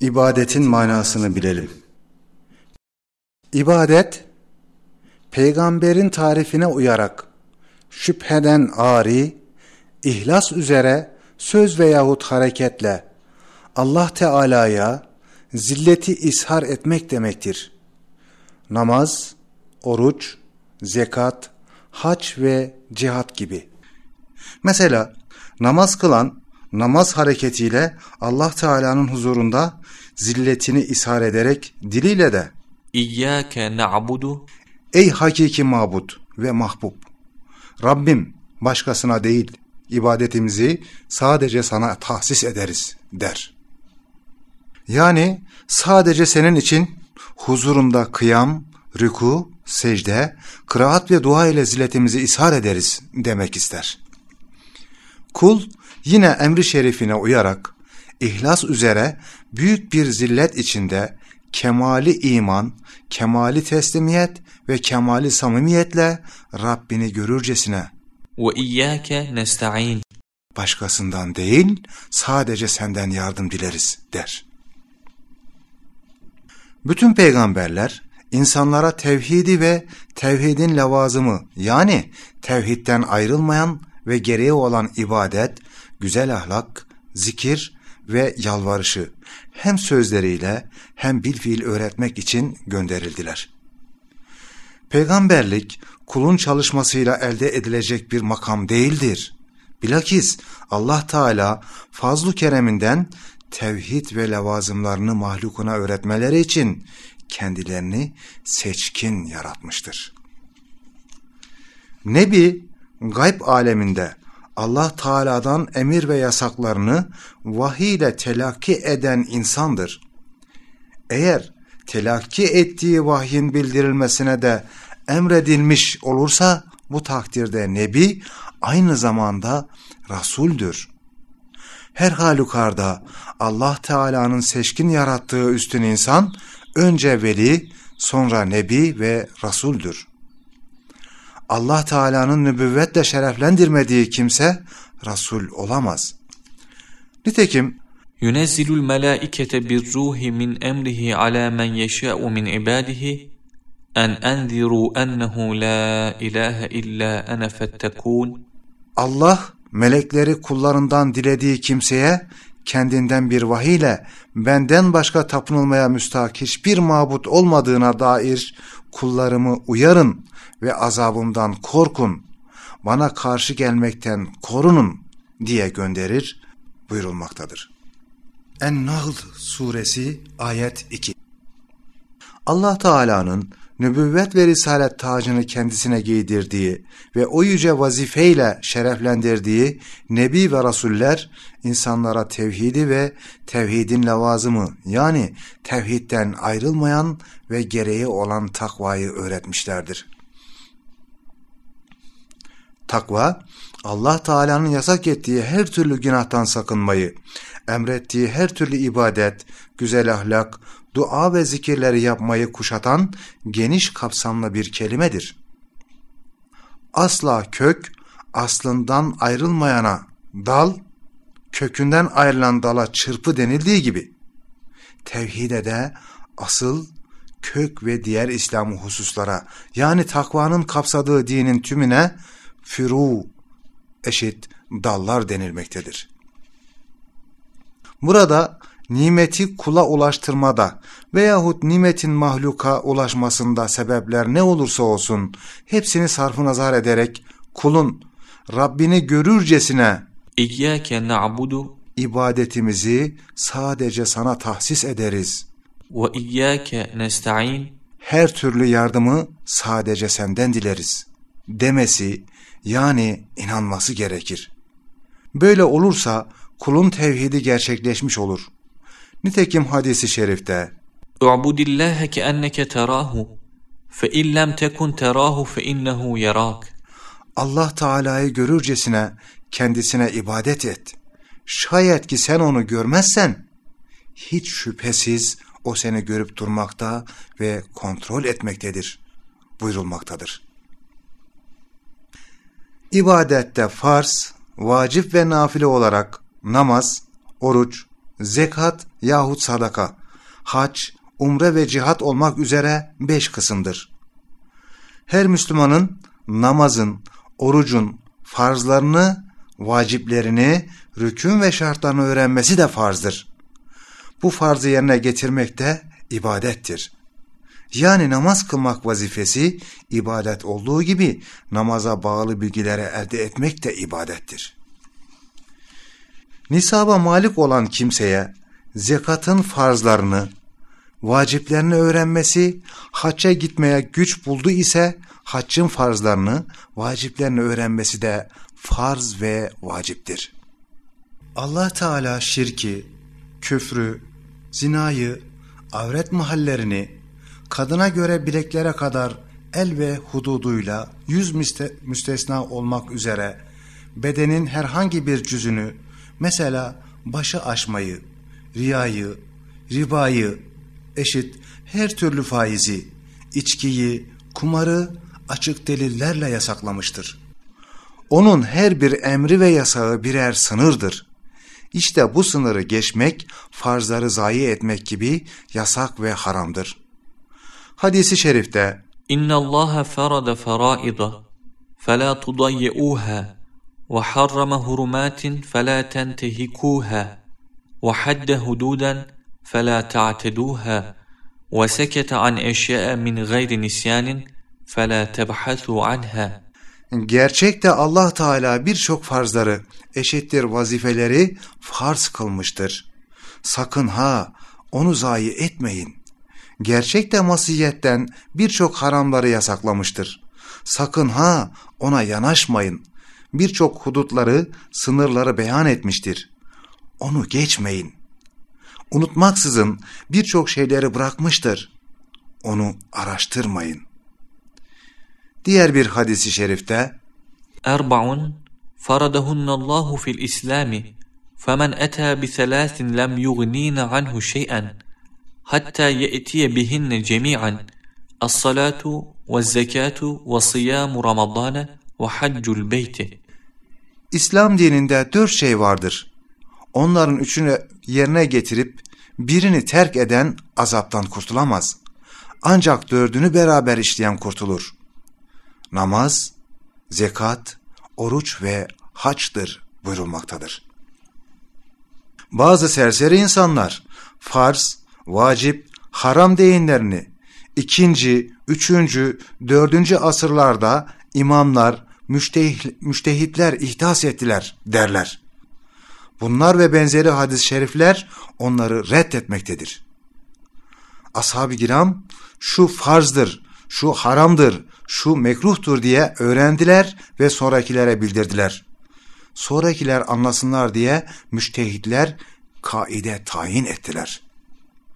İbadetin manasını bilelim. İbadet, peygamberin tarifine uyarak şüpheden ari, ihlas üzere söz veyahut hareketle Allah Teala'ya zilleti ishar etmek demektir. Namaz, oruç, zekat, hac ve cihat gibi. Mesela namaz kılan namaz hareketiyle Allah Teala'nın huzurunda zilletini ishar ederek diliyle de İyyâke na'budu Ey hakiki mabud ve mahbub! Rabbim başkasına değil ibadetimizi sadece sana tahsis ederiz der. Yani sadece senin için huzurunda kıyam, rüku, secde, kıraat ve dua ile zilletimizi ishar ederiz demek ister. Kul yine emri şerifine uyarak ihlas üzere büyük bir zillet içinde kemali iman, kemali teslimiyet ve kemali samimiyetle Rabbini görürcesine iyyâke nesta'in başkasından değil sadece senden yardım dileriz der. Bütün peygamberler insanlara tevhidi ve tevhidin levazımı yani tevhidden ayrılmayan ve gereği olan ibadet, güzel ahlak, zikir ve yalvarışı hem sözleriyle hem bilfiil öğretmek için gönderildiler. Peygamberlik kulun çalışmasıyla elde edilecek bir makam değildir. Bilakis Allah Teala fazlu kereminden tevhid ve levazımlarını mahlukuna öğretmeleri için kendilerini seçkin yaratmıştır. Nebi gayb aleminde Allah Teala'dan emir ve yasaklarını vahiy ile telakki eden insandır. Eğer telakki ettiği vahyin bildirilmesine de emredilmiş olursa bu takdirde Nebi aynı zamanda Resul'dür. Her halükarda Allah Teala'nın seçkin yarattığı üstün insan önce veli sonra Nebi ve Resul'dür. Allah Teala'nın nübüvvetle şereflendirmediği kimse Resul olamaz. Nitekim Yunezzilul melâikete bir ruhi min emrihi alâ men yeşâ'u min ibâdihi en enziru ennehu la ilahe illa ene fettekûn Allah melekleri kullarından dilediği kimseye kendinden bir vahiyle benden başka tapınılmaya müstahak hiçbir mabut olmadığına dair kullarımı uyarın ve azabımdan korkun, bana karşı gelmekten korunun diye gönderir buyurulmaktadır. En-Nahl suresi ayet 2 Allah Teala'nın nübüvvet ve risalet tacını kendisine giydirdiği ve o yüce vazifeyle şereflendirdiği nebi ve rasuller insanlara tevhidi ve tevhidin levazımı yani tevhidden ayrılmayan ve gereği olan takvayı öğretmişlerdir. Takva, Allah Teala'nın yasak ettiği her türlü günahtan sakınmayı, emrettiği her türlü ibadet, güzel ahlak, dua ve zikirleri yapmayı kuşatan geniş kapsamlı bir kelimedir. Asla kök, aslından ayrılmayana dal, kökünden ayrılan dala çırpı denildiği gibi, tevhide de asıl, kök ve diğer İslam hususlara yani takvanın kapsadığı dinin tümüne firu eşit dallar denilmektedir. Burada nimeti kula ulaştırmada veyahut nimetin mahluka ulaşmasında sebepler ne olursa olsun hepsini sarfı nazar ederek kulun Rabbini görürcesine İyyâke na'budu ibadetimizi sadece sana tahsis ederiz. ve iyyâke nesta'in Her türlü yardımı sadece senden dileriz demesi yani inanması gerekir. Böyle olursa kulun tevhidi gerçekleşmiş olur. Nitekim hadisi şerifte enneke terâhu fe in lem tekun terâhu fe innehu yarak. Allah Teala'yı görürcesine kendisine ibadet et. Şayet ki sen onu görmezsen hiç şüphesiz o seni görüp durmakta ve kontrol etmektedir buyurulmaktadır. İbadette farz, vacip ve nafile olarak namaz, oruç, zekat yahut sadaka, hac, umre ve cihat olmak üzere beş kısımdır. Her Müslümanın namazın, orucun farzlarını, vaciplerini, rükün ve şartlarını öğrenmesi de farzdır. Bu farzı yerine getirmek de ibadettir. Yani namaz kılmak vazifesi ibadet olduğu gibi namaza bağlı bilgilere elde etmek de ibadettir. Nisaba malik olan kimseye zekatın farzlarını, vaciplerini öğrenmesi, hacca gitmeye güç buldu ise haccın farzlarını, vaciplerini öğrenmesi de farz ve vaciptir. Allah Teala şirki, küfrü, zinayı, avret mahallerini, kadına göre bileklere kadar el ve hududuyla yüz müste müstesna olmak üzere bedenin herhangi bir cüzünü, mesela başı aşmayı, riyayı, ribayı, eşit her türlü faizi, içkiyi, kumarı açık delillerle yasaklamıştır. Onun her bir emri ve yasağı birer sınırdır. İşte bu sınırı geçmek, farzları zayi etmek gibi yasak ve haramdır. Hadisi şerifte faraida fela tudayyi'uha ve harrama hurumatin fela tentehikuha ve hadde hududan fela ta'teduha ve sekete an eşya'a min gayri nisyanin fela tebhasu anha Gerçekte Allah Teala birçok farzları eşittir vazifeleri farz kılmıştır. Sakın ha onu zayi etmeyin gerçek de masiyetten birçok haramları yasaklamıştır. Sakın ha ona yanaşmayın. Birçok hudutları, sınırları beyan etmiştir. Onu geçmeyin. Unutmaksızın birçok şeyleri bırakmıştır. Onu araştırmayın. Diğer bir hadisi şerifte Erba'un faradehunnallahu fil islami femen etâ bi selâsin lem yugnîne anhu şey'en hatta ye'tiye bihinne cemi'an as-salatu ve zekatu ve siyamu ramadana ve haccul beyti. İslam dininde dört şey vardır. Onların üçünü yerine getirip birini terk eden azaptan kurtulamaz. Ancak dördünü beraber işleyen kurtulur. Namaz, zekat, oruç ve haçtır buyurulmaktadır. Bazı serseri insanlar farz, vacip, haram deyinlerini ikinci, üçüncü, dördüncü asırlarda imamlar, müştehit, müştehitler ihdas ettiler derler. Bunlar ve benzeri hadis-i şerifler onları reddetmektedir. Ashab-ı kiram şu farzdır, şu haramdır, şu mekruhtur diye öğrendiler ve sonrakilere bildirdiler. Sonrakiler anlasınlar diye müştehitler kaide tayin ettiler.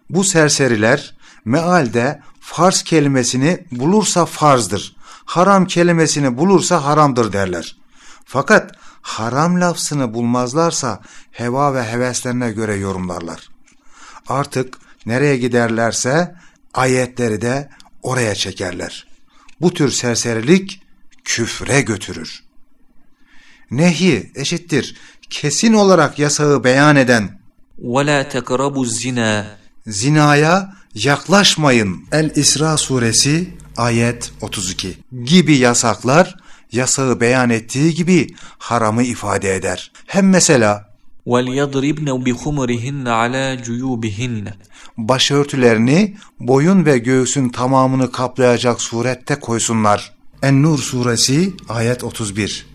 Bu serseriler mealde farz kelimesini bulursa farzdır, haram kelimesini bulursa haramdır derler. Fakat haram lafzını bulmazlarsa heva ve heveslerine göre yorumlarlar. Artık nereye giderlerse ayetleri de oraya çekerler. Bu tür serserilik küfre götürür. Nehi eşittir kesin olarak yasağı beyan eden وَلَا تَقْرَبُوا الزِّنَا zinaya yaklaşmayın. El-İsra suresi ayet 32 gibi yasaklar yasağı beyan ettiği gibi haramı ifade eder. Hem mesela وَلْيَضْرِبْنَ بِخُمُرِهِنَّ عَلَى جُيُوبِهِنَّ başörtülerini boyun ve göğsün tamamını kaplayacak surette koysunlar. En-Nur suresi ayet 31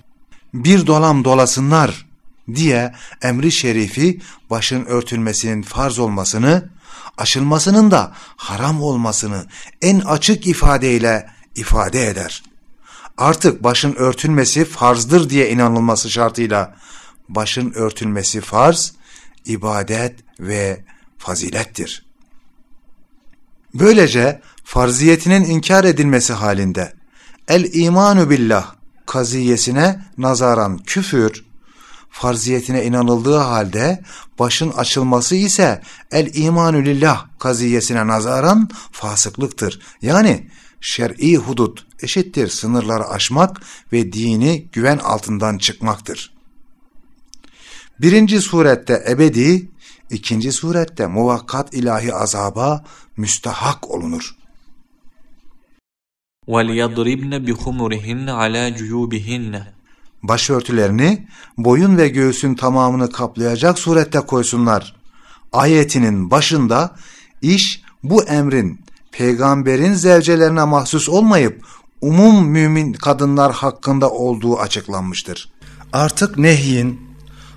Bir dolam dolasınlar diye emri şerifi başın örtülmesinin farz olmasını, açılmasının da haram olmasını en açık ifadeyle ifade eder. Artık başın örtülmesi farzdır diye inanılması şartıyla başın örtülmesi farz, ibadet ve fazilettir. Böylece farziyetinin inkar edilmesi halinde el imanu billah kaziyesine nazaran küfür, farziyetine inanıldığı halde başın açılması ise el imanu lillah kaziyesine nazaran fasıklıktır. Yani şer'i hudut eşittir sınırları aşmak ve dini güven altından çıkmaktır. Birinci surette ebedi, ikinci surette muvakkat ilahi azaba müstahak olunur. وَلْيَضْرِبْنَ بِخُمُرِهِنَّ عَلَى جُيُوبِهِنَّ Başörtülerini boyun ve göğsün tamamını kaplayacak surette koysunlar. Ayetinin başında iş bu emrin peygamberin zevcelerine mahsus olmayıp umum mümin kadınlar hakkında olduğu açıklanmıştır. Artık nehyin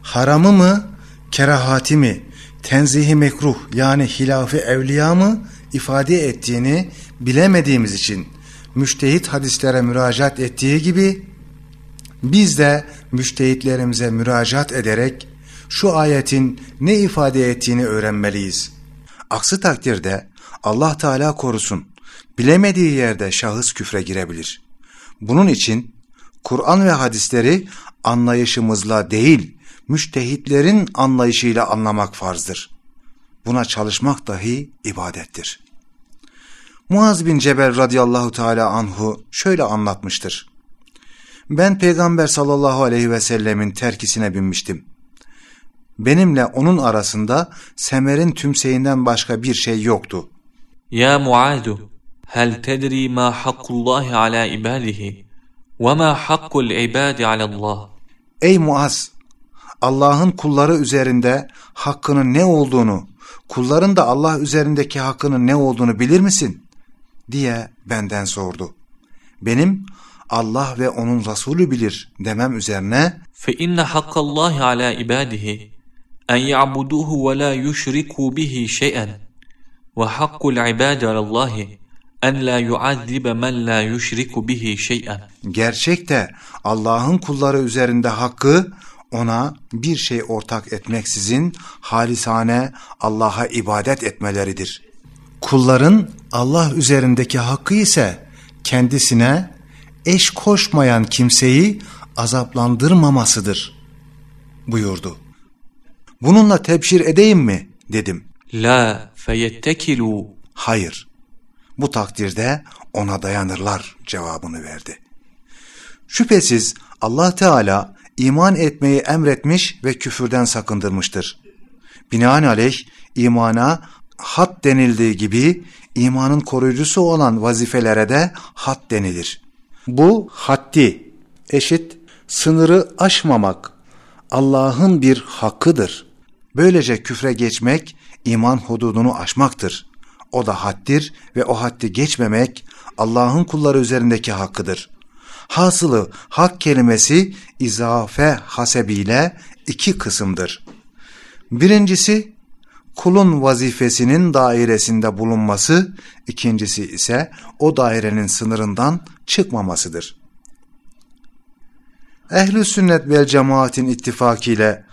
haramı mı, kerahati mi, tenzihi mekruh yani hilafı evliya mı ifade ettiğini bilemediğimiz için müştehit hadislere müracaat ettiği gibi biz de müştehitlerimize müracaat ederek şu ayetin ne ifade ettiğini öğrenmeliyiz. Aksi takdirde Allah Teala korusun bilemediği yerde şahıs küfre girebilir. Bunun için Kur'an ve hadisleri anlayışımızla değil, müştehitlerin anlayışıyla anlamak farzdır. Buna çalışmak dahi ibadettir. Muaz bin Cebel radıyallahu teala anhu şöyle anlatmıştır. Ben peygamber sallallahu aleyhi ve sellemin terkisine binmiştim. Benimle onun arasında semerin tümseyinden başka bir şey yoktu. Ya Muadu, hel tedri ma hakkullahi ala ibadihi ve ma hakkul ibadi ala Allah. Ey Muaz! Allah'ın kulları üzerinde hakkının ne olduğunu, kulların da Allah üzerindeki hakkının ne olduğunu bilir misin? diye benden sordu. Benim Allah ve onun Resulü bilir demem üzerine fe inne hakkallahi ala ibadihi en ya'buduhu ve la yushriku bihi şey'en ve hakkul ibadi alallahi en la yuazibe men la yushriku bihi şey'en Gerçekte Allah'ın kulları üzerinde hakkı ona bir şey ortak etmeksizin halisane Allah'a ibadet etmeleridir. Kulların Allah üzerindeki hakkı ise kendisine eş koşmayan kimseyi azaplandırmamasıdır buyurdu. Bununla tebşir edeyim mi dedim. La feyettekilu. Hayır. Bu takdirde ona dayanırlar cevabını verdi. Şüphesiz Allah Teala iman etmeyi emretmiş ve küfürden sakındırmıştır. Binaenaleyh imana hat denildiği gibi imanın koruyucusu olan vazifelere de hat denilir. Bu haddi eşit sınırı aşmamak Allah'ın bir hakkıdır. Böylece küfre geçmek iman hududunu aşmaktır. O da haddir ve o haddi geçmemek Allah'ın kulları üzerindeki hakkıdır. Hasılı hak kelimesi izafe hasebiyle iki kısımdır. Birincisi kulun vazifesinin dairesinde bulunması, ikincisi ise o dairenin sınırından çıkmamasıdır. Ehl-i sünnet vel cemaatin ittifakiyle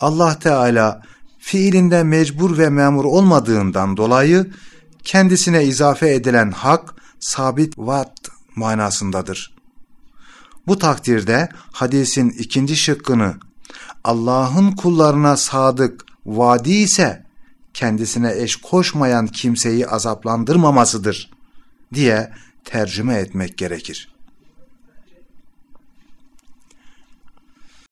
Allah Teala fiilinde mecbur ve memur olmadığından dolayı kendisine izafe edilen hak sabit vat manasındadır. Bu takdirde hadisin ikinci şıkkını Allah'ın kullarına sadık vadi ise kendisine eş koşmayan kimseyi azaplandırmamasıdır diye tercüme etmek gerekir.